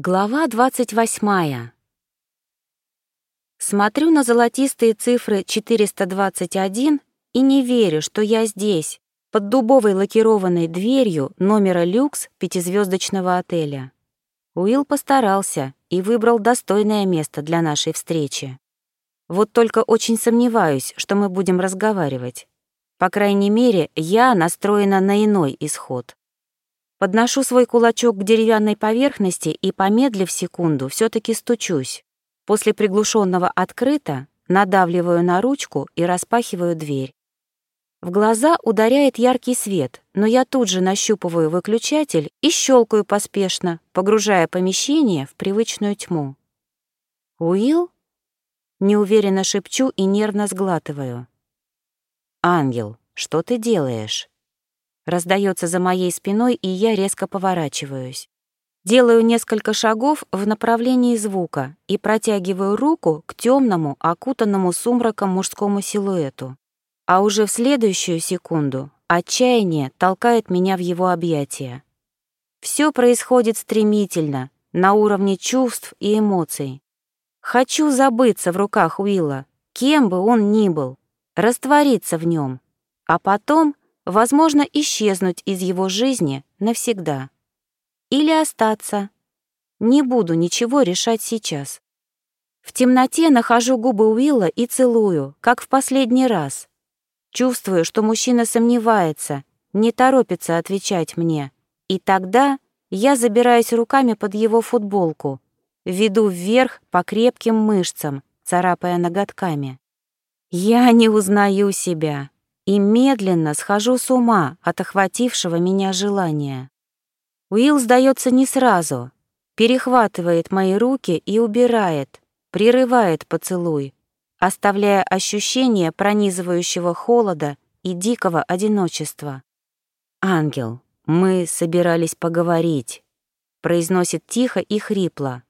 Глава 28. Смотрю на золотистые цифры 421 и не верю, что я здесь, под дубовой лакированной дверью номера люкс пятизвездочного отеля. Уилл постарался и выбрал достойное место для нашей встречи. Вот только очень сомневаюсь, что мы будем разговаривать. По крайней мере, я настроена на иной исход. Подношу свой кулачок к деревянной поверхности и, помедлив секунду, все таки стучусь. После приглушенного открыто надавливаю на ручку и распахиваю дверь. В глаза ударяет яркий свет, но я тут же нащупываю выключатель и щелкаю поспешно, погружая помещение в привычную тьму. «Уилл?» Неуверенно шепчу и нервно сглатываю. «Ангел, что ты делаешь?» Раздается за моей спиной, и я резко поворачиваюсь. Делаю несколько шагов в направлении звука и протягиваю руку к темному, окутанному сумраком мужскому силуэту. А уже в следующую секунду отчаяние толкает меня в его объятия. Все происходит стремительно, на уровне чувств и эмоций. Хочу забыться в руках Уилла, кем бы он ни был, раствориться в нем, а потом возможно, исчезнуть из его жизни навсегда. Или остаться. Не буду ничего решать сейчас. В темноте нахожу губы Уилла и целую, как в последний раз. Чувствую, что мужчина сомневается, не торопится отвечать мне. И тогда я забираюсь руками под его футболку, веду вверх по крепким мышцам, царапая ноготками. Я не узнаю себя и медленно схожу с ума от охватившего меня желания. Уилл сдается не сразу, перехватывает мои руки и убирает, прерывает поцелуй, оставляя ощущение пронизывающего холода и дикого одиночества. «Ангел, мы собирались поговорить», — произносит тихо и хрипло.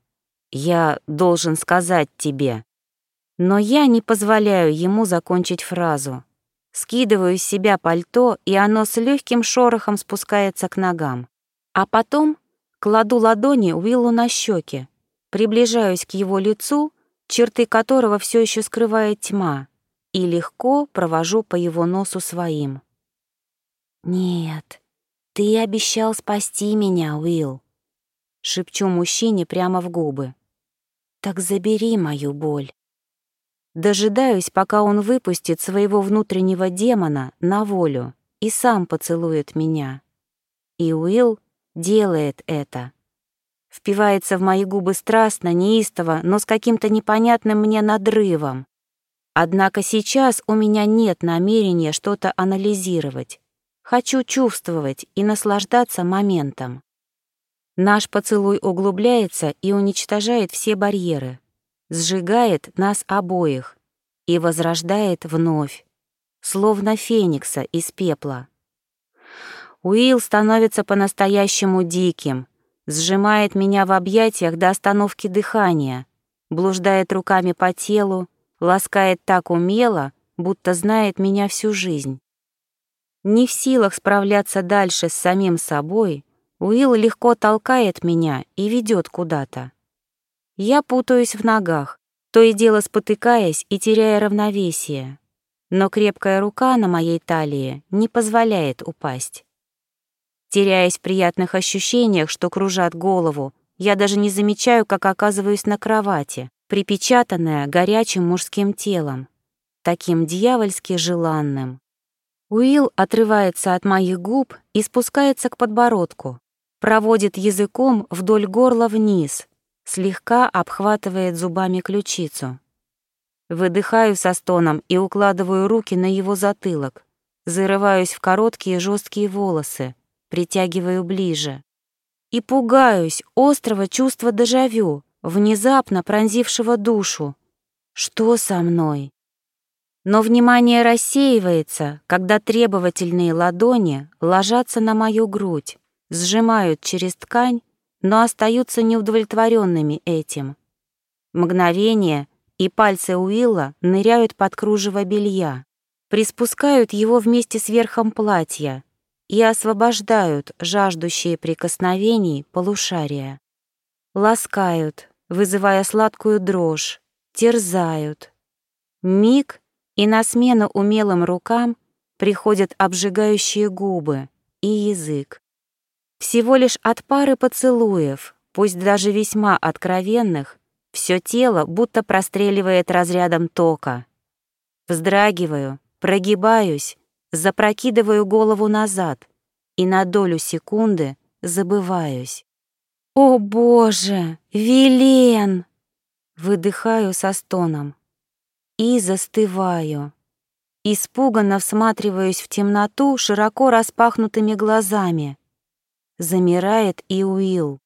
«Я должен сказать тебе». Но я не позволяю ему закончить фразу. Скидываю с себя пальто, и оно с легким шорохом спускается к ногам. А потом кладу ладони Уиллу на щеки, приближаюсь к его лицу, черты которого все еще скрывает тьма, и легко провожу по его носу своим. «Нет, ты обещал спасти меня, Уилл», — шепчу мужчине прямо в губы. «Так забери мою боль». Дожидаюсь, пока он выпустит своего внутреннего демона на волю и сам поцелует меня. И Уилл делает это. Впивается в мои губы страстно, неистово, но с каким-то непонятным мне надрывом. Однако сейчас у меня нет намерения что-то анализировать. Хочу чувствовать и наслаждаться моментом. Наш поцелуй углубляется и уничтожает все барьеры, сжигает нас обоих и возрождает вновь, словно феникса из пепла. Уилл становится по-настоящему диким, сжимает меня в объятиях до остановки дыхания, блуждает руками по телу, ласкает так умело, будто знает меня всю жизнь. Не в силах справляться дальше с самим собой, Уилл легко толкает меня и ведет куда-то. Я путаюсь в ногах, то и дело спотыкаясь и теряя равновесие. Но крепкая рука на моей талии не позволяет упасть. Теряясь в приятных ощущениях, что кружат голову, я даже не замечаю, как оказываюсь на кровати, припечатанная горячим мужским телом, таким дьявольски желанным. Уилл отрывается от моих губ и спускается к подбородку, проводит языком вдоль горла вниз, слегка обхватывает зубами ключицу. Выдыхаю со стоном и укладываю руки на его затылок, зарываюсь в короткие жесткие волосы, притягиваю ближе. И пугаюсь острого чувства дежавю, внезапно пронзившего душу. Что со мной? Но внимание рассеивается, когда требовательные ладони ложатся на мою грудь, сжимают через ткань но остаются неудовлетворенными этим. Мгновение, и пальцы Уилла ныряют под кружево белья, приспускают его вместе с верхом платья и освобождают жаждущие прикосновений полушария. ласкают, вызывая сладкую дрожь, терзают. Миг, и на смену умелым рукам приходят обжигающие губы и язык. Всего лишь от пары поцелуев, пусть даже весьма откровенных, все тело будто простреливает разрядом тока. Вздрагиваю, прогибаюсь, запрокидываю голову назад и на долю секунды забываюсь. «О, Боже! Вилен!» Выдыхаю со стоном и застываю. Испуганно всматриваюсь в темноту широко распахнутыми глазами. Замирает и Уилл.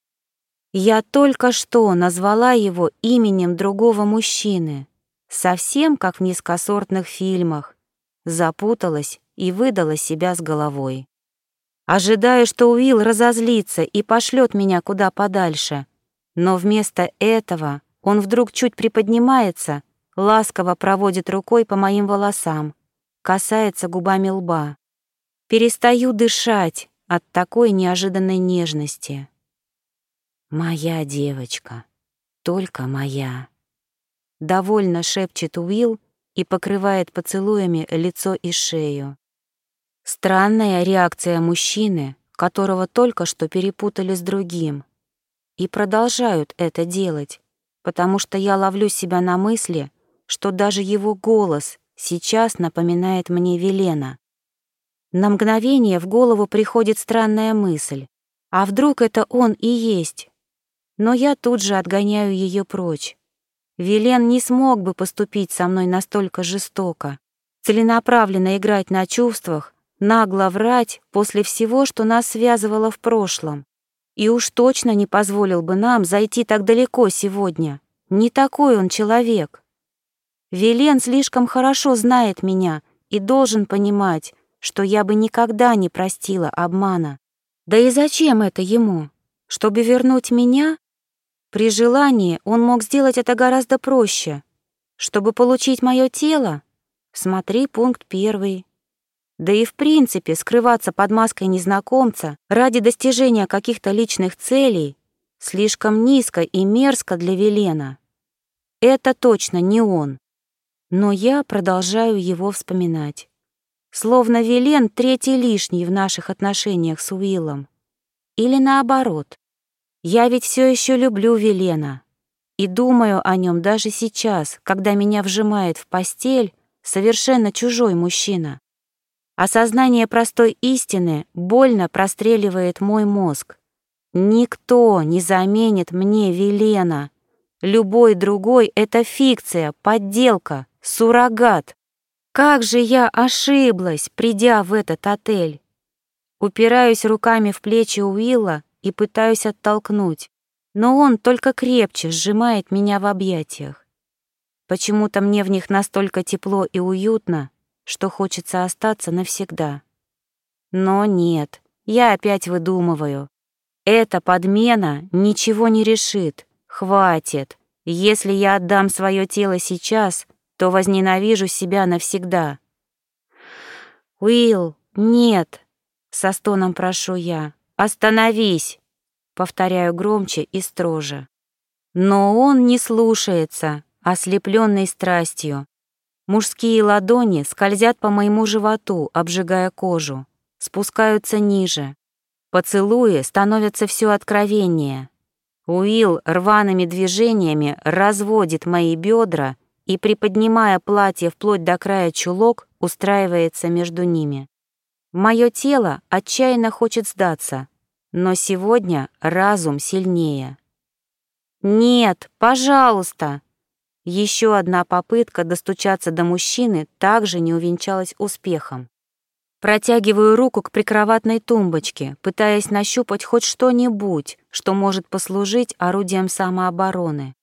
Я только что назвала его именем другого мужчины, совсем как в низкосортных фильмах. Запуталась и выдала себя с головой. Ожидаю, что Уилл разозлится и пошлет меня куда подальше. Но вместо этого он вдруг чуть приподнимается, ласково проводит рукой по моим волосам, касается губами лба. Перестаю дышать от такой неожиданной нежности. «Моя девочка, только моя!» Довольно шепчет Уилл и покрывает поцелуями лицо и шею. Странная реакция мужчины, которого только что перепутали с другим. И продолжают это делать, потому что я ловлю себя на мысли, что даже его голос сейчас напоминает мне Велена. На мгновение в голову приходит странная мысль. А вдруг это он и есть но я тут же отгоняю ее прочь. Вилен не смог бы поступить со мной настолько жестоко, целенаправленно играть на чувствах, нагло врать после всего, что нас связывало в прошлом. И уж точно не позволил бы нам зайти так далеко сегодня. Не такой он человек. Вилен слишком хорошо знает меня и должен понимать, что я бы никогда не простила обмана. Да и зачем это ему? Чтобы вернуть меня? При желании он мог сделать это гораздо проще. Чтобы получить мое тело, смотри пункт первый. Да и в принципе скрываться под маской незнакомца ради достижения каких-то личных целей слишком низко и мерзко для Велена. Это точно не он. Но я продолжаю его вспоминать. Словно Велен третий лишний в наших отношениях с Уиллом. Или наоборот. Я ведь все еще люблю Велена и думаю о нем даже сейчас, когда меня вжимает в постель совершенно чужой мужчина. Осознание простой истины больно простреливает мой мозг. Никто не заменит мне Велена. Любой другой — это фикция, подделка, суррогат. Как же я ошиблась, придя в этот отель. Упираюсь руками в плечи Уилла и пытаюсь оттолкнуть, но он только крепче сжимает меня в объятиях. Почему-то мне в них настолько тепло и уютно, что хочется остаться навсегда. Но нет, я опять выдумываю. Эта подмена ничего не решит. Хватит. Если я отдам свое тело сейчас, то возненавижу себя навсегда. Уилл, нет, со стоном прошу я. «Остановись!» — повторяю громче и строже. Но он не слушается, ослепленный страстью. Мужские ладони скользят по моему животу, обжигая кожу, спускаются ниже. Поцелуи становятся все откровеннее. Уилл рваными движениями разводит мои бедра и, приподнимая платье вплоть до края чулок, устраивается между ними. Мое тело отчаянно хочет сдаться, но сегодня разум сильнее. «Нет, пожалуйста!» Еще одна попытка достучаться до мужчины также не увенчалась успехом. Протягиваю руку к прикроватной тумбочке, пытаясь нащупать хоть что-нибудь, что может послужить орудием самообороны.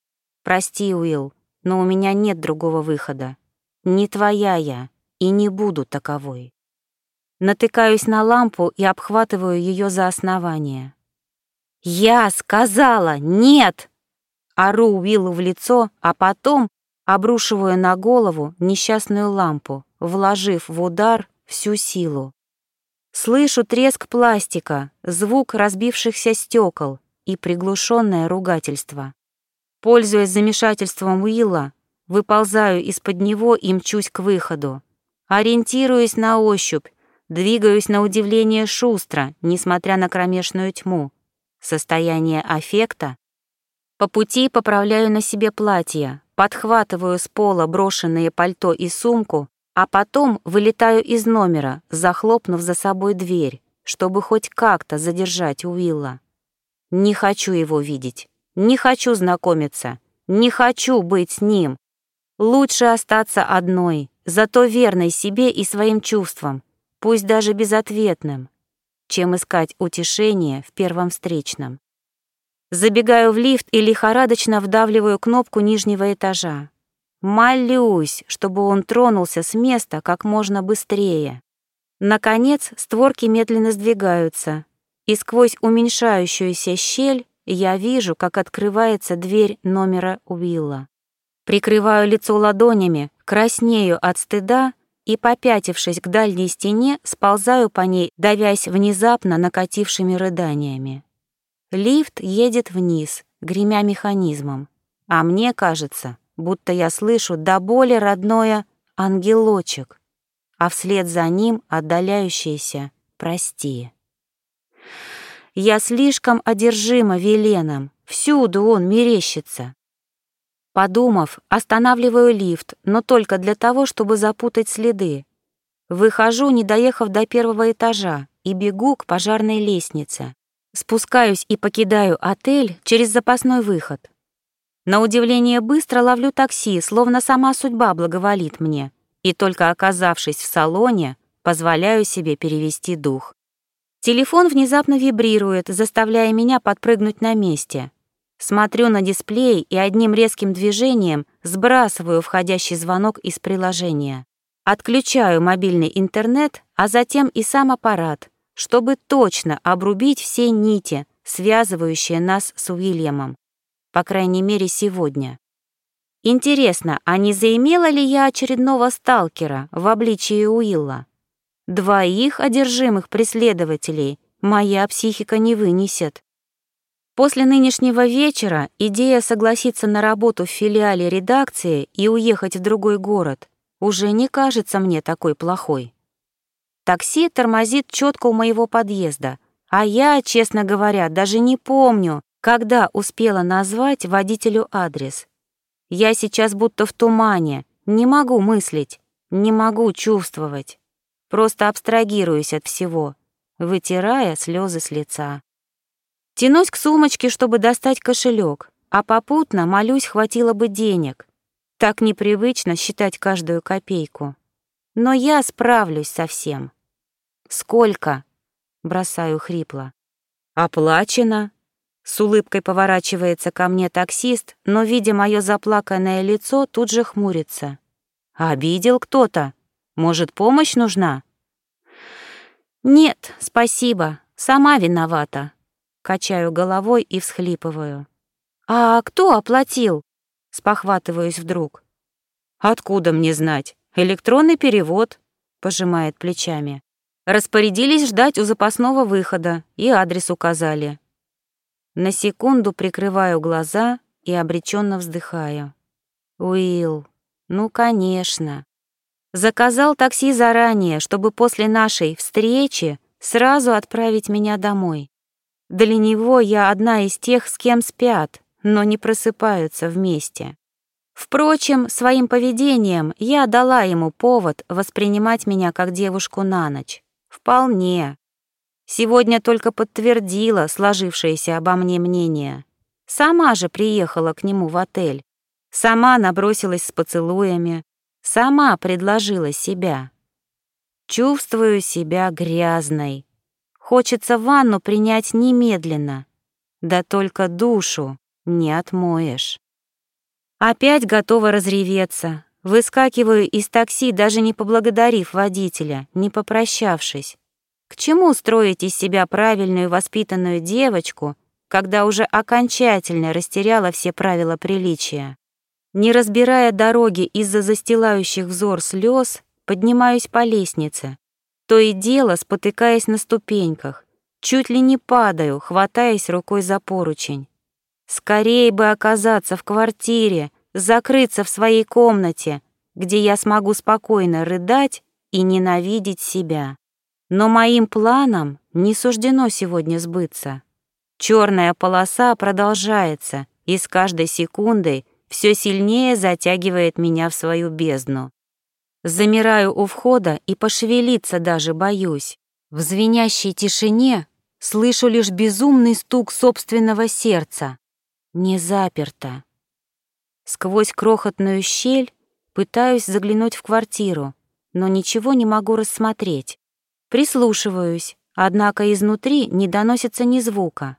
«Прости, Уилл, но у меня нет другого выхода. Не твоя я и не буду таковой». Натыкаюсь на лампу и обхватываю ее за основание. «Я сказала нет!» Ору Уиллу в лицо, а потом обрушиваю на голову несчастную лампу, вложив в удар всю силу. Слышу треск пластика, звук разбившихся стекол и приглушенное ругательство. Пользуясь замешательством Уилла, выползаю из-под него и мчусь к выходу. Ориентируясь на ощупь, двигаюсь на удивление шустро, несмотря на кромешную тьму. Состояние аффекта. По пути поправляю на себе платье, подхватываю с пола брошенные пальто и сумку, а потом вылетаю из номера, захлопнув за собой дверь, чтобы хоть как-то задержать Уилла. Не хочу его видеть, не хочу знакомиться, не хочу быть с ним. Лучше остаться одной, зато верной себе и своим чувствам, пусть даже безответным, чем искать утешение в первом встречном. Забегаю в лифт и лихорадочно вдавливаю кнопку нижнего этажа. Молюсь, чтобы он тронулся с места как можно быстрее. Наконец, створки медленно сдвигаются, и сквозь уменьшающуюся щель я вижу, как открывается дверь номера Уилла. Прикрываю лицо ладонями, краснею от стыда и, попятившись к дальней стене, сползаю по ней, давясь внезапно накатившими рыданиями. Лифт едет вниз, гремя механизмом, а мне кажется, будто я слышу до боли родное «ангелочек», а вслед за ним отдаляющееся «прости». Я слишком одержима Веленом, всюду он мерещится. Подумав, останавливаю лифт, но только для того, чтобы запутать следы. Выхожу, не доехав до первого этажа, и бегу к пожарной лестнице. Спускаюсь и покидаю отель через запасной выход. На удивление быстро ловлю такси, словно сама судьба благоволит мне, и только оказавшись в салоне, позволяю себе перевести дух. Телефон внезапно вибрирует, заставляя меня подпрыгнуть на месте. Смотрю на дисплей и одним резким движением сбрасываю входящий звонок из приложения. Отключаю мобильный интернет, а затем и сам аппарат, чтобы точно обрубить все нити, связывающие нас с Уильямом. По крайней мере, сегодня. Интересно, а не заимела ли я очередного сталкера в обличии Уилла? Двоих одержимых преследователей моя психика не вынесет. После нынешнего вечера идея согласиться на работу в филиале редакции и уехать в другой город уже не кажется мне такой плохой. Такси тормозит четко у моего подъезда, а я, честно говоря, даже не помню, когда успела назвать водителю адрес. Я сейчас будто в тумане, не могу мыслить, не могу чувствовать. Просто абстрагируюсь от всего, вытирая слезы с лица. Тянусь к сумочке, чтобы достать кошелек, а попутно молюсь, хватило бы денег. Так непривычно считать каждую копейку. Но я справлюсь со всем. «Сколько?» — бросаю хрипло. «Оплачено». С улыбкой поворачивается ко мне таксист, но, видя мое заплаканное лицо, тут же хмурится. «Обидел кто-то?» Может, помощь нужна?» «Нет, спасибо, сама виновата». Качаю головой и всхлипываю. «А кто оплатил?» Спохватываюсь вдруг. «Откуда мне знать? Электронный перевод», — пожимает плечами. Распорядились ждать у запасного выхода и адрес указали. На секунду прикрываю глаза и обреченно вздыхаю. «Уилл, ну, конечно. Заказал такси заранее, чтобы после нашей встречи сразу отправить меня домой. Для него я одна из тех, с кем спят, но не просыпаются вместе. Впрочем, своим поведением я дала ему повод воспринимать меня как девушку на ночь. Вполне. Сегодня только подтвердила сложившееся обо мне мнение. Сама же приехала к нему в отель. Сама набросилась с поцелуями, Сама предложила себя. Чувствую себя грязной. Хочется ванну принять немедленно. Да только душу не отмоешь. Опять готова разреветься. Выскакиваю из такси, даже не поблагодарив водителя, не попрощавшись. К чему строить из себя правильную воспитанную девочку, когда уже окончательно растеряла все правила приличия? Не разбирая дороги из-за застилающих взор слез, поднимаюсь по лестнице, то и дело спотыкаясь на ступеньках, Чуть ли не падаю, хватаясь рукой за поручень. Скорее бы оказаться в квартире, закрыться в своей комнате, где я смогу спокойно рыдать и ненавидеть себя. Но моим планам не суждено сегодня сбыться. Черная полоса продолжается, и с каждой секундой все сильнее затягивает меня в свою бездну. Замираю у входа и пошевелиться даже боюсь. В звенящей тишине слышу лишь безумный стук собственного сердца. Не заперто. Сквозь крохотную щель пытаюсь заглянуть в квартиру, но ничего не могу рассмотреть. Прислушиваюсь, однако изнутри не доносится ни звука.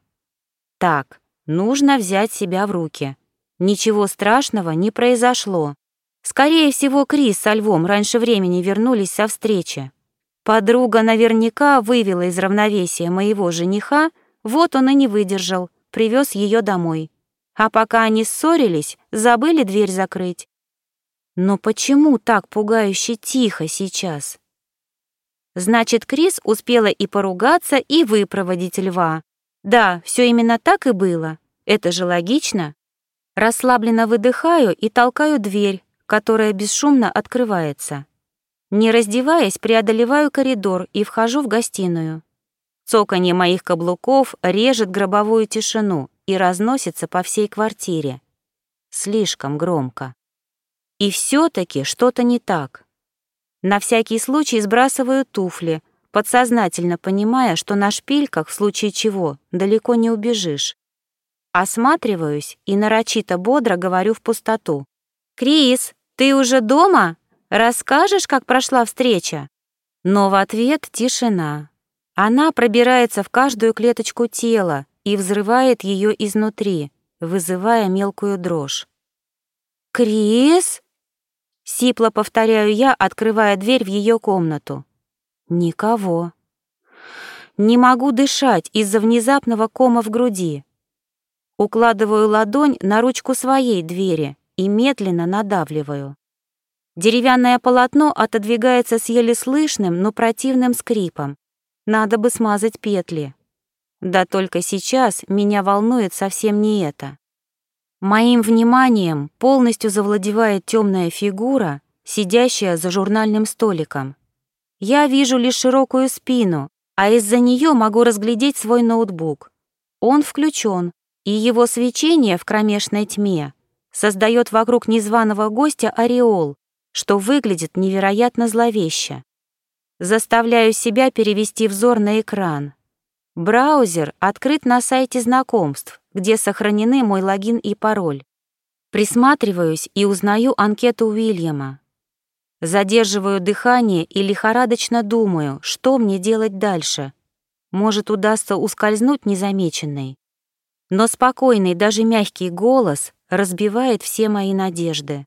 Так, нужно взять себя в руки. Ничего страшного не произошло. Скорее всего, Крис со Львом раньше времени вернулись со встречи. Подруга наверняка вывела из равновесия моего жениха, вот он и не выдержал, привез ее домой. А пока они ссорились, забыли дверь закрыть. Но почему так пугающе тихо сейчас? Значит, Крис успела и поругаться, и выпроводить льва. Да, все именно так и было. Это же логично. Расслабленно выдыхаю и толкаю дверь, которая бесшумно открывается. Не раздеваясь, преодолеваю коридор и вхожу в гостиную. Цоканье моих каблуков режет гробовую тишину и разносится по всей квартире. Слишком громко. И все таки что-то не так. На всякий случай сбрасываю туфли, подсознательно понимая, что на шпильках, в случае чего, далеко не убежишь. Осматриваюсь и нарочито бодро говорю в пустоту. «Крис, ты уже дома? Расскажешь, как прошла встреча?» Но в ответ тишина. Она пробирается в каждую клеточку тела и взрывает ее изнутри, вызывая мелкую дрожь. «Крис?» — сипло повторяю я, открывая дверь в ее комнату. «Никого». Не могу дышать из-за внезапного кома в груди. Укладываю ладонь на ручку своей двери и медленно надавливаю. Деревянное полотно отодвигается с еле слышным, но противным скрипом. Надо бы смазать петли. Да только сейчас меня волнует совсем не это. Моим вниманием полностью завладевает темная фигура, сидящая за журнальным столиком. Я вижу лишь широкую спину, а из-за нее могу разглядеть свой ноутбук. Он включен, и его свечение в кромешной тьме создает вокруг незваного гостя ореол, что выглядит невероятно зловеще. Заставляю себя перевести взор на экран. Браузер открыт на сайте знакомств, где сохранены мой логин и пароль. Присматриваюсь и узнаю анкету Уильяма. Задерживаю дыхание и лихорадочно думаю, что мне делать дальше. Может, удастся ускользнуть незамеченной. Но спокойный, даже мягкий голос разбивает все мои надежды.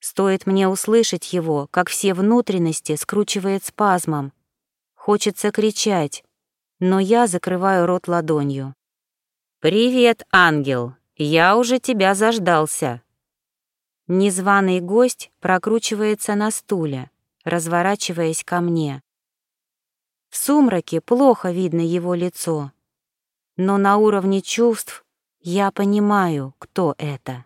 Стоит мне услышать его, как все внутренности скручивает спазмом. Хочется кричать, но я закрываю рот ладонью. «Привет, ангел! Я уже тебя заждался!» Незваный гость прокручивается на стуле, разворачиваясь ко мне. В сумраке плохо видно его лицо но на уровне чувств я понимаю, кто это.